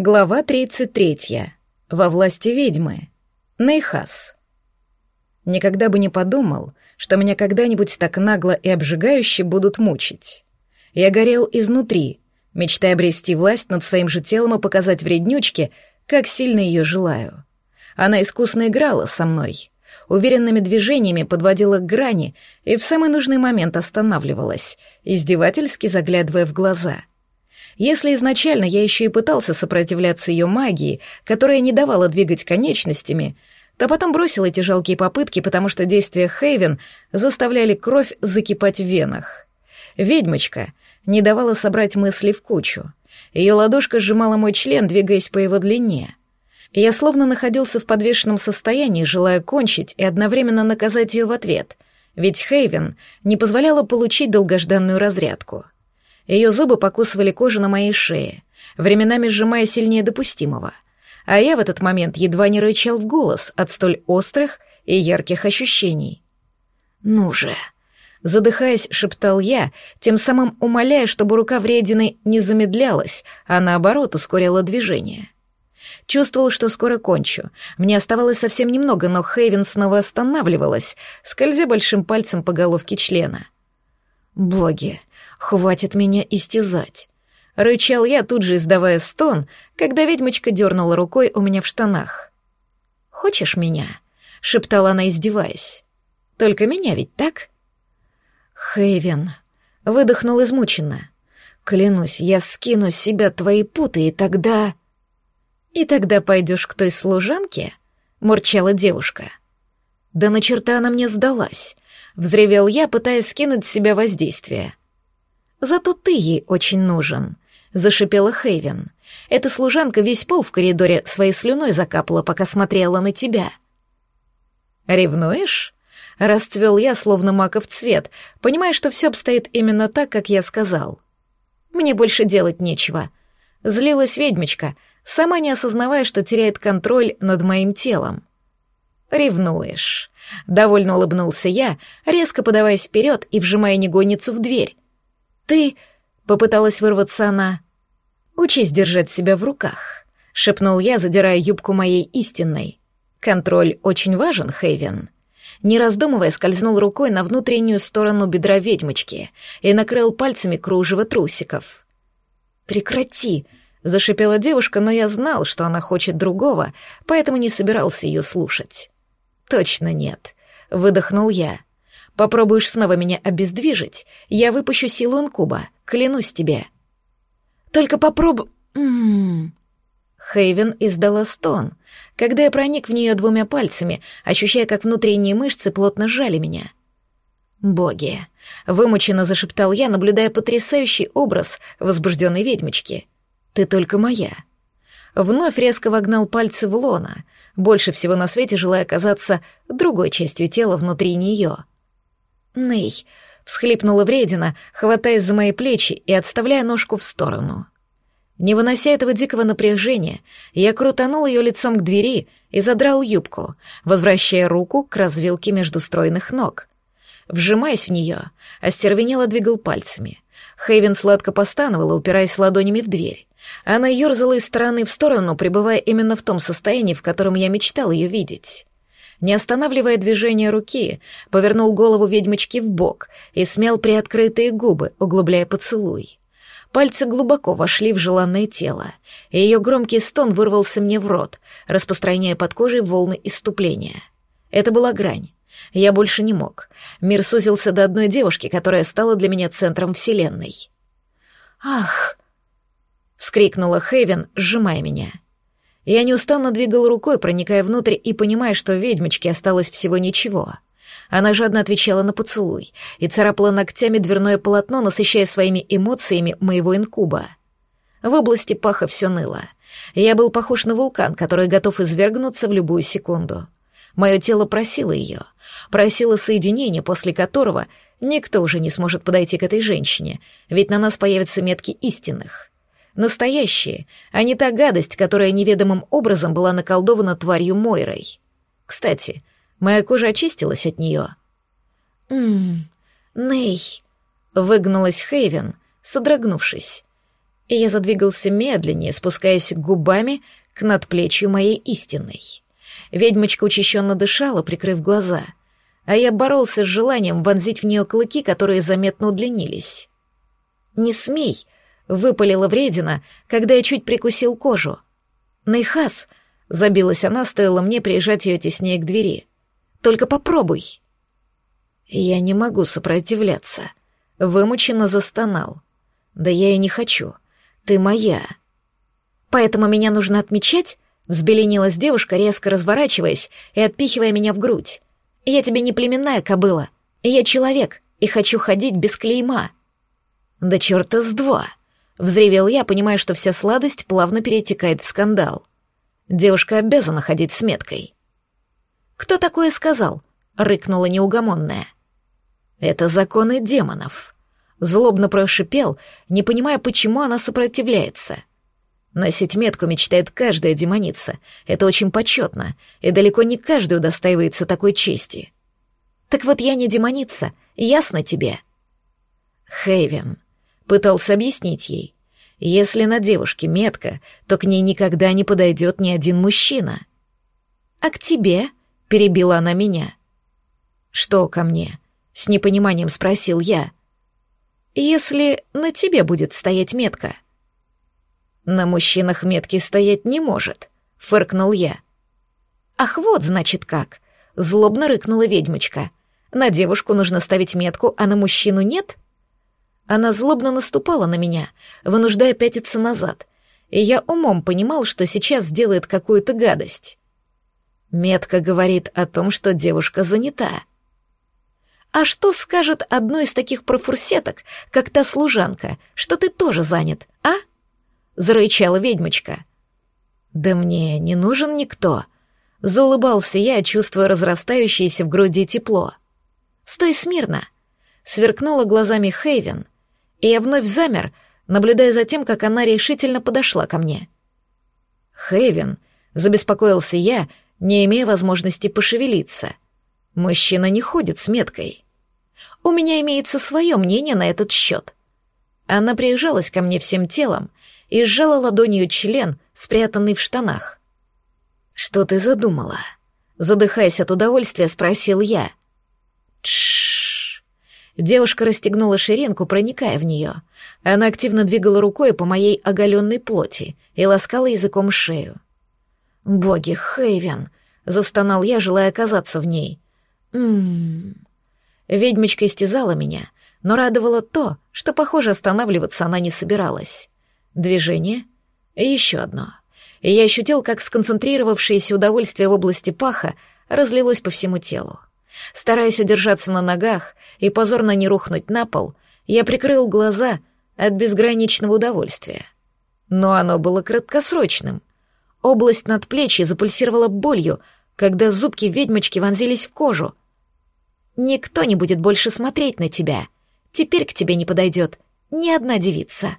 Глава 33. Во власти ведьмы. Нейхас. Никогда бы не подумал, что меня когда-нибудь так нагло и обжигающе будут мучить. Я горел изнутри, мечтая обрести власть над своим же телом и показать вреднючке, как сильно ее желаю. Она искусно играла со мной, уверенными движениями подводила к грани и в самый нужный момент останавливалась, издевательски заглядывая в глаза — если изначально я еще и пытался сопротивляться ее магии, которая не давала двигать конечностями, то потом бросил эти жалкие попытки, потому что действия Хейвен заставляли кровь закипать в венах. Ведьмочка не давала собрать мысли в кучу. Ее ладошка сжимала мой член, двигаясь по его длине. Я словно находился в подвешенном состоянии, желая кончить и одновременно наказать ее в ответ, ведь Хейвен не позволяла получить долгожданную разрядку — ее зубы покусывали кожу на моей шее, временами сжимая сильнее допустимого. А я в этот момент едва не рычал в голос от столь острых и ярких ощущений. «Ну же!» Задыхаясь, шептал я, тем самым умоляя, чтобы рука вредины не замедлялась, а наоборот ускоряла движение. Чувствовал, что скоро кончу. Мне оставалось совсем немного, но Хейвен снова останавливалась, скользя большим пальцем по головке члена. «Боги, Хватит меня истязать. Рычал я, тут же издавая стон, когда ведьмочка дернула рукой у меня в штанах. «Хочешь меня?» — шептала она, издеваясь. «Только меня ведь так?» «Хейвен», — выдохнул измученно. «Клянусь, я скину с себя твои путы, и тогда...» «И тогда пойдешь к той служанке?» — мурчала девушка. «Да на черта она мне сдалась», — взревел я, пытаясь скинуть с себя воздействие. Зато ты ей очень нужен», — зашипела Хейвен. «Эта служанка весь пол в коридоре своей слюной закапала, пока смотрела на тебя». «Ревнуешь?» — расцвел я, словно маков цвет, понимая, что все обстоит именно так, как я сказал. «Мне больше делать нечего». Злилась ведьмочка, сама не осознавая, что теряет контроль над моим телом. «Ревнуешь», — довольно улыбнулся я, резко подаваясь вперед и вжимая негонницу в дверь, «Ты...» — попыталась вырваться она. «Учись держать себя в руках», — шепнул я, задирая юбку моей истинной. «Контроль очень важен, Хейвен». Не раздумывая, скользнул рукой на внутреннюю сторону бедра ведьмочки и накрыл пальцами кружево трусиков. «Прекрати!» — зашипела девушка, но я знал, что она хочет другого, поэтому не собирался ее слушать. «Точно нет», — выдохнул я. Попробуешь снова меня обездвижить, я выпущу силу инкуба, клянусь тебе. Только попробуй... М-м-м. Хейвен издала стон, когда я проник в нее двумя пальцами, ощущая, как внутренние мышцы плотно сжали меня. «Боги!» — вымученно зашептал я, наблюдая потрясающий образ возбужденной ведьмочки. «Ты только моя!» Вновь резко вогнал пальцы в лона, больше всего на свете желая оказаться другой частью тела внутри нее — «Ней!» — всхлипнула вредина, хватаясь за мои плечи и отставляя ножку в сторону. Не вынося этого дикого напряжения, я крутанул ее лицом к двери и задрал юбку, возвращая руку к развилке между стройных ног. Вжимаясь в нее, остервенело двигал пальцами. Хейвен сладко постановала, упираясь ладонями в дверь. Она ерзала из стороны в сторону, пребывая именно в том состоянии, в котором я мечтал ее видеть не останавливая движение руки, повернул голову ведьмочки в бок и смел приоткрытые губы, углубляя поцелуй. Пальцы глубоко вошли в желанное тело, и ее громкий стон вырвался мне в рот, распространяя под кожей волны иступления. Это была грань. Я больше не мог. Мир сузился до одной девушки, которая стала для меня центром вселенной. «Ах!» — вскрикнула Хейвен, сжимая меня — я неустанно двигал рукой, проникая внутрь и понимая, что ведьмочке осталось всего ничего. Она жадно отвечала на поцелуй и царапала ногтями дверное полотно, насыщая своими эмоциями моего инкуба. В области паха все ныло. Я был похож на вулкан, который готов извергнуться в любую секунду. Мое тело просило ее, просило соединения, после которого никто уже не сможет подойти к этой женщине, ведь на нас появятся метки истинных. Настоящие, а не та гадость, которая неведомым образом была наколдована тварью Мойрой. Кстати, моя кожа очистилась от нее. «Ммм, Ней», — выгнулась Хейвен, содрогнувшись. и я задвигался медленнее, спускаясь губами к надплечью моей истинной. Ведьмочка учащенно дышала, прикрыв глаза, а я боролся с желанием вонзить в нее клыки, которые заметно удлинились. «Не смей!» — выпалила вредина, когда я чуть прикусил кожу. «Найхас!» — забилась она, стоило мне приезжать ее теснее к двери. «Только попробуй!» Я не могу сопротивляться. Вымученно застонал. Да я и не хочу. Ты моя. Поэтому меня нужно отмечать? Взбеленилась девушка, резко разворачиваясь и отпихивая меня в грудь. Я тебе не племенная кобыла. Я человек и хочу ходить без клейма. Да черта с два. Взревел я, понимая, что вся сладость плавно перетекает в скандал. Девушка обязана ходить с меткой. «Кто такое сказал?» — рыкнула неугомонная. Это законы демонов. Злобно прошипел, не понимая, почему она сопротивляется. Носить метку мечтает каждая демоница. Это очень почетно, и далеко не каждый удостаивается такой чести. Так вот я не демоница, ясно тебе? Хейвен пытался объяснить ей. Если на девушке метка, то к ней никогда не подойдет ни один мужчина. А к тебе? Перебила она меня. Что ко мне? С непониманием спросил я. «Если на тебе будет стоять метка?» «На мужчинах метки стоять не может», — фыркнул я. «Ах, вот, значит, как!» — злобно рыкнула ведьмочка. «На девушку нужно ставить метку, а на мужчину нет?» Она злобно наступала на меня, вынуждая пятиться назад, и я умом понимал, что сейчас сделает какую-то гадость. Метка говорит о том, что девушка занята. А что скажет одной из таких профурсеток, как та служанка, что ты тоже занят, а? Зарычала ведьмочка. Да мне не нужен никто. Заулыбался я, чувствуя разрастающееся в груди тепло. Стой смирно. Сверкнула глазами Хейвен, и я вновь замер, наблюдая за тем, как она решительно подошла ко мне. Хейвен, забеспокоился я, не имея возможности пошевелиться — Мужчина не ходит с меткой. У меня имеется свое мнение на этот счет. Она приезжалась ко мне всем телом и сжала ладонью член, спрятанный в штанах. «Что ты задумала?» Задыхаясь от удовольствия, спросил я. Тш. Девушка расстегнула ширинку, проникая в нее. Она активно двигала рукой по моей оголенной плоти и ласкала языком шею. «Боги, Хейвен!» — застонал я, желая оказаться в ней. Ммм. Ведьмочка истязала меня, но радовало то, что, похоже, останавливаться она не собиралась. Движение и еще одно. И я ощутил, как сконцентрировавшееся удовольствие в области паха разлилось по всему телу. Стараясь удержаться на ногах и позорно не рухнуть на пол, я прикрыл глаза от безграничного удовольствия. Но оно было краткосрочным. Область над плечи запульсировала болью, когда зубки ведьмочки вонзились в кожу. «Никто не будет больше смотреть на тебя. Теперь к тебе не подойдет ни одна девица».